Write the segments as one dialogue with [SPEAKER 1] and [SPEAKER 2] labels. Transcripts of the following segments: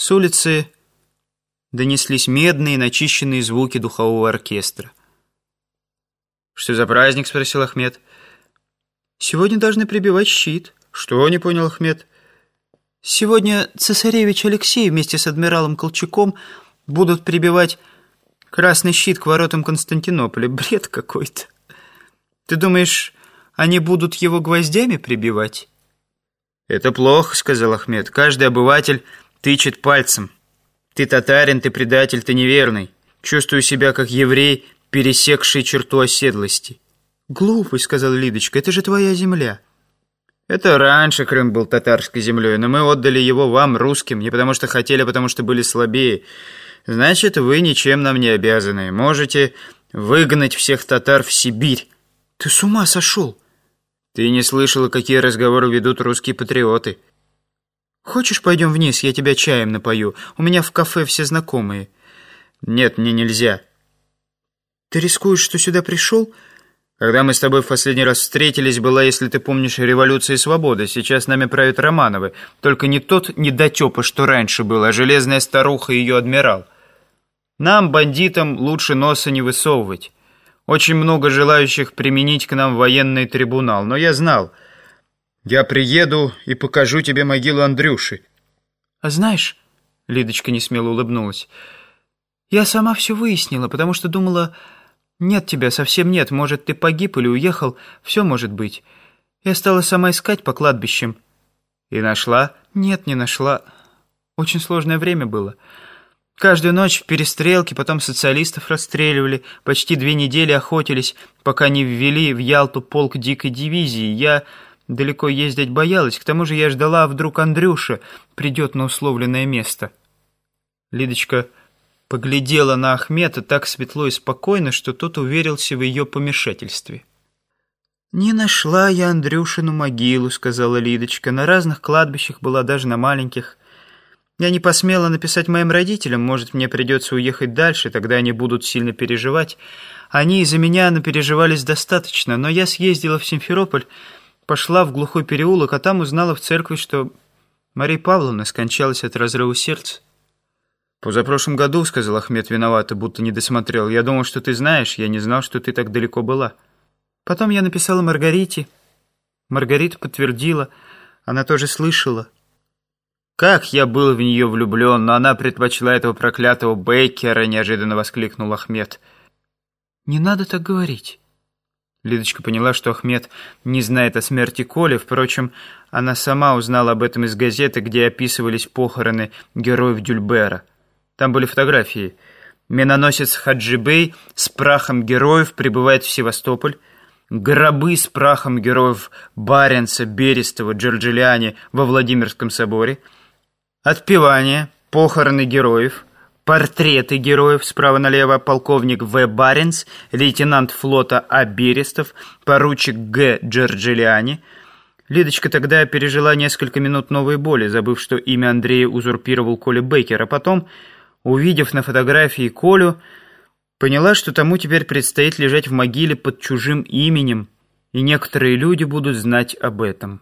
[SPEAKER 1] С улицы донеслись медные, начищенные звуки духового оркестра. «Что за праздник?» — спросил Ахмед. «Сегодня должны прибивать щит». «Что?» — не понял Ахмед. «Сегодня цесаревич Алексей вместе с адмиралом Колчаком будут прибивать красный щит к воротам Константинополя. Бред какой-то. Ты думаешь, они будут его гвоздями прибивать?»
[SPEAKER 2] «Это плохо», — сказал Ахмед. «Каждый обыватель тычет пальцем. Ты татарин, ты предатель, ты неверный. Чувствую себя как еврей, пересекший черту оседлости».
[SPEAKER 1] «Глупость», — сказала Лидочка, — «это же твоя земля».
[SPEAKER 2] «Это раньше Крым был татарской землей, но мы отдали его вам, русским, не потому что хотели, а потому что были слабее. Значит, вы ничем нам не обязаны. Можете выгнать всех татар в Сибирь».
[SPEAKER 1] «Ты с ума сошел?»
[SPEAKER 2] «Ты не слышала, какие разговоры ведут русские патриоты».
[SPEAKER 1] «Хочешь, пойдем вниз, я тебя чаем напою? У меня в кафе все знакомые».
[SPEAKER 2] «Нет, мне нельзя».
[SPEAKER 1] «Ты рискуешь, что сюда пришел?»
[SPEAKER 2] «Когда мы с тобой в последний раз встретились, была, если ты помнишь, революция и свобода. Сейчас нами правят Романовы. Только не тот недотепа, что раньше был, а железная старуха и ее адмирал. Нам, бандитам, лучше носа не высовывать. Очень много желающих применить к нам военный трибунал, но я знал...» Я приеду и покажу тебе могилу Андрюши.
[SPEAKER 1] А знаешь, Лидочка несмело улыбнулась, я сама все выяснила, потому что думала, нет тебя, совсем нет, может, ты погиб или уехал, все может быть. Я стала сама искать по кладбищам.
[SPEAKER 2] И нашла?
[SPEAKER 1] Нет, не нашла. Очень сложное время было. Каждую ночь в перестрелке, потом социалистов расстреливали, почти две недели охотились, пока не ввели в Ялту полк дикой дивизии. Я... Далеко ездить боялась, к тому же я ждала, а вдруг Андрюша придет на условленное место. Лидочка поглядела на Ахмета так светло и спокойно, что тот уверился в ее помешательстве. «Не нашла я Андрюшину могилу», — сказала Лидочка. «На разных кладбищах была, даже на маленьких. Я не посмела написать моим родителям, может, мне придется уехать дальше, тогда они будут сильно переживать. Они из-за меня напереживались достаточно, но я съездила в Симферополь, пошла в глухой переулок, а там узнала в церкви, что Мария Павловна скончалась от разрыва сердца.
[SPEAKER 2] «Позапрошлом году», — сказал Ахмед виновато, будто не досмотрел. «Я думал, что ты знаешь, я не знал, что ты так далеко была».
[SPEAKER 1] Потом я написала Маргарите. Маргарита подтвердила, она тоже слышала.
[SPEAKER 2] «Как я был в нее влюблен, но она предпочла этого проклятого Бейкера», — неожиданно воскликнул Ахмед.
[SPEAKER 1] «Не надо так говорить».
[SPEAKER 2] Лидочка поняла, что Ахмед не знает о смерти Коли. Впрочем, она сама узнала об этом из газеты, где описывались похороны героев Дюльбера. Там были фотографии. Миноносец Хаджибей с прахом героев прибывает в Севастополь. Гробы с прахом героев Баренца, Берестова, Джорджелиани во Владимирском соборе. Отпевание, похороны героев – Портреты героев справа налево полковник В. Баренц, лейтенант флота А. Берестов, поручик Г. Джорджилиани. Лидочка тогда пережила несколько минут новой боли, забыв, что имя Андрея узурпировал Коля Бейкер, а потом, увидев на фотографии Колю, поняла, что тому теперь предстоит лежать в могиле под чужим именем, и некоторые люди будут знать об этом.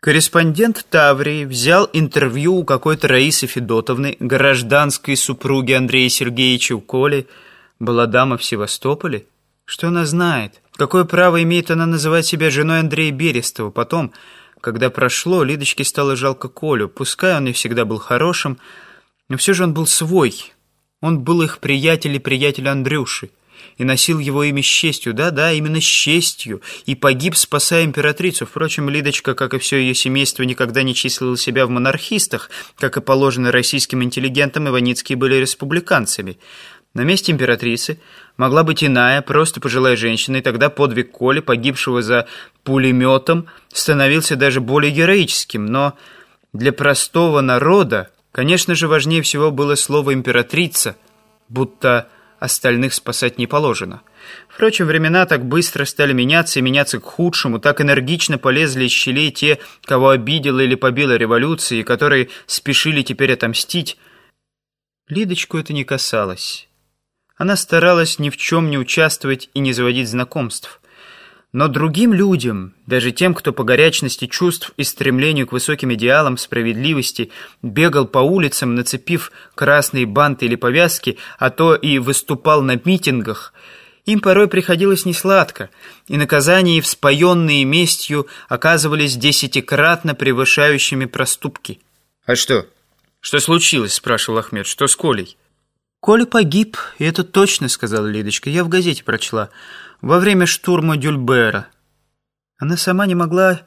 [SPEAKER 2] Корреспондент Таврии взял интервью у какой-то Раисы Федотовны, гражданской супруги Андрея Сергеевича у Коли. Была дама в Севастополе. Что она знает? Какое право имеет она называть себя женой Андрея Берестова? Потом, когда прошло, Лидочке стало жалко Колю. Пускай он и всегда был хорошим, но все же он был свой. Он был их приятель и приятель Андрюши и носил его имя с честью, да-да, именно с честью, и погиб, спасая императрицу. Впрочем, Лидочка, как и все ее семейство, никогда не числила себя в монархистах, как и положено российским интеллигентам, Иваницкие были республиканцами. На месте императрицы могла быть иная, просто пожилая женщина, и тогда подвиг Коли, погибшего за пулеметом, становился даже более героическим. Но для простого народа, конечно же, важнее всего было слово «императрица», будто остальных спасать не положено. Впрочем, времена так быстро стали меняться и меняться к худшему, так энергично полезли из щелей те, кого обидела или побила революция, и которые спешили теперь отомстить. Лидочку это не касалось. Она старалась ни в чем не участвовать и не заводить знакомств.
[SPEAKER 1] Но другим людям, даже тем, кто по горячности чувств и стремлению к высоким идеалам справедливости бегал по улицам, нацепив красные банты или повязки, а то и выступал на митингах, им порой приходилось несладко, и наказания, вспоенные местью, оказывались десятикратно превышающими проступки.
[SPEAKER 2] «А что? Что случилось?» – спрашивал Ахмед. «Что с Колей?»
[SPEAKER 1] «Коля погиб, и это точно», — сказала Лидочка. «Я в газете прочла. Во время штурма Дюльбера». Она сама не могла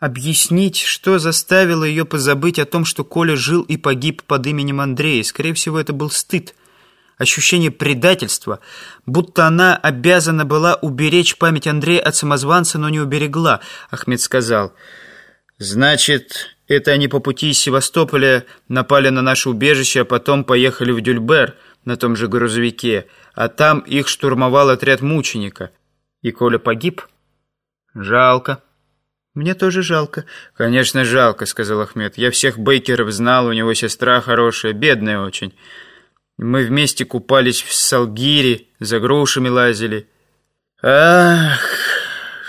[SPEAKER 1] объяснить, что заставило ее позабыть о том, что Коля жил и погиб под именем Андрея. Скорее всего, это был стыд, ощущение предательства, будто она обязана была уберечь память Андрея от самозванца, но не уберегла, Ахмед сказал.
[SPEAKER 2] «Значит, это они по пути из Севастополя напали на наше убежище, а потом поехали в Дюльбер» на том же грузовике, а там их штурмовал отряд мученика. И Коля погиб? Жалко.
[SPEAKER 1] Мне тоже жалко.
[SPEAKER 2] Конечно, жалко, сказал Ахмед. Я всех Бейкеров знал, у него сестра хорошая, бедная очень. Мы вместе купались в Салгире, за грушами лазили. Ах,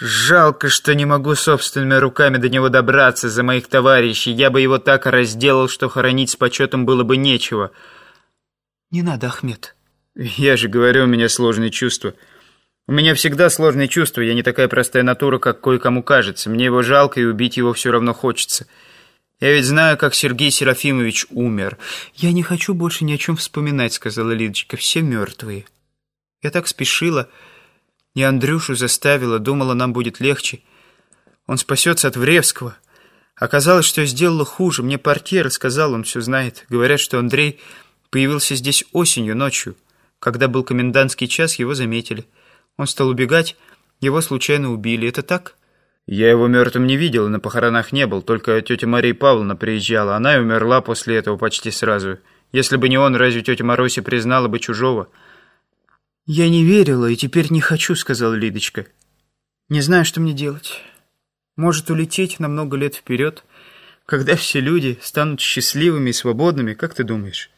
[SPEAKER 2] жалко, что не могу собственными руками до него добраться за моих товарищей. Я бы его так разделал, что хоронить с почетом было бы нечего.
[SPEAKER 1] «Не надо, Ахмед».
[SPEAKER 2] «Я же говорю, у меня сложные чувства. У меня всегда сложные чувства. Я не такая простая натура, как кое-кому кажется. Мне его жалко, и убить его все равно хочется. Я ведь знаю, как Сергей Серафимович умер.
[SPEAKER 1] Я не хочу больше ни о чем вспоминать», — сказала Лидочка. «Все мертвые». Я так спешила. И Андрюшу заставила, думала, нам будет легче. Он спасется от Вревского. Оказалось, что я сделала хуже. Мне портьер сказал, он все знает. Говорят, что Андрей Появился здесь осенью, ночью. Когда был комендантский час, его заметили. Он стал убегать, его случайно убили. Это так?
[SPEAKER 2] Я его мертвым не видел и на похоронах не был. Только тетя Мария Павловна приезжала. Она и умерла после этого почти сразу. Если бы не он, разве тетя Маруся признала бы чужого?
[SPEAKER 1] «Я не верила и теперь не хочу», — сказала Лидочка. «Не знаю, что мне делать. Может, улететь на много лет вперед, когда все люди станут счастливыми и свободными, как ты думаешь?»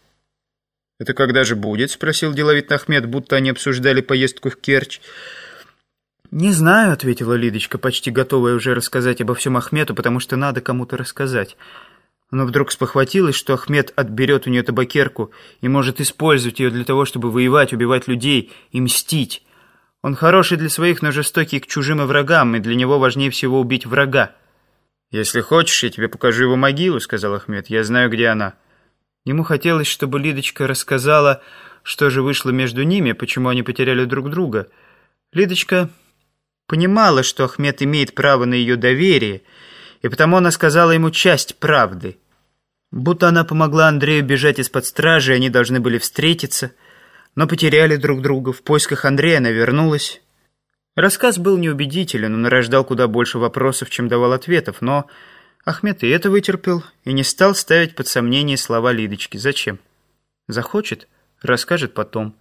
[SPEAKER 2] «Это когда же будет?» — спросил деловит Ахмед, будто они обсуждали поездку в Керчь.
[SPEAKER 1] «Не знаю», — ответила Лидочка, почти готовая уже рассказать обо всем Ахмету, потому что надо кому-то рассказать. Но вдруг спохватилась, что Ахмед отберет у нее табакерку и может использовать ее для того, чтобы воевать, убивать людей и мстить. Он хороший для своих, но жестокий к чужим и врагам, и для него важнее всего убить врага.
[SPEAKER 2] «Если хочешь, я тебе покажу его могилу», — сказал Ахмед. «Я знаю, где она».
[SPEAKER 1] Ему хотелось, чтобы Лидочка рассказала, что же вышло между ними, почему они потеряли друг друга. Лидочка понимала, что Ахмед имеет право на ее доверие, и потому она сказала ему часть правды. Будто она помогла Андрею бежать из-под стражи, они должны были встретиться, но потеряли друг друга. В поисках Андрея она вернулась. Рассказ был неубедителен, он рождал куда больше вопросов, чем давал ответов, но... Ахмед и это вытерпел и не стал ставить под сомнение слова Лидочки. Зачем? Захочет, расскажет потом.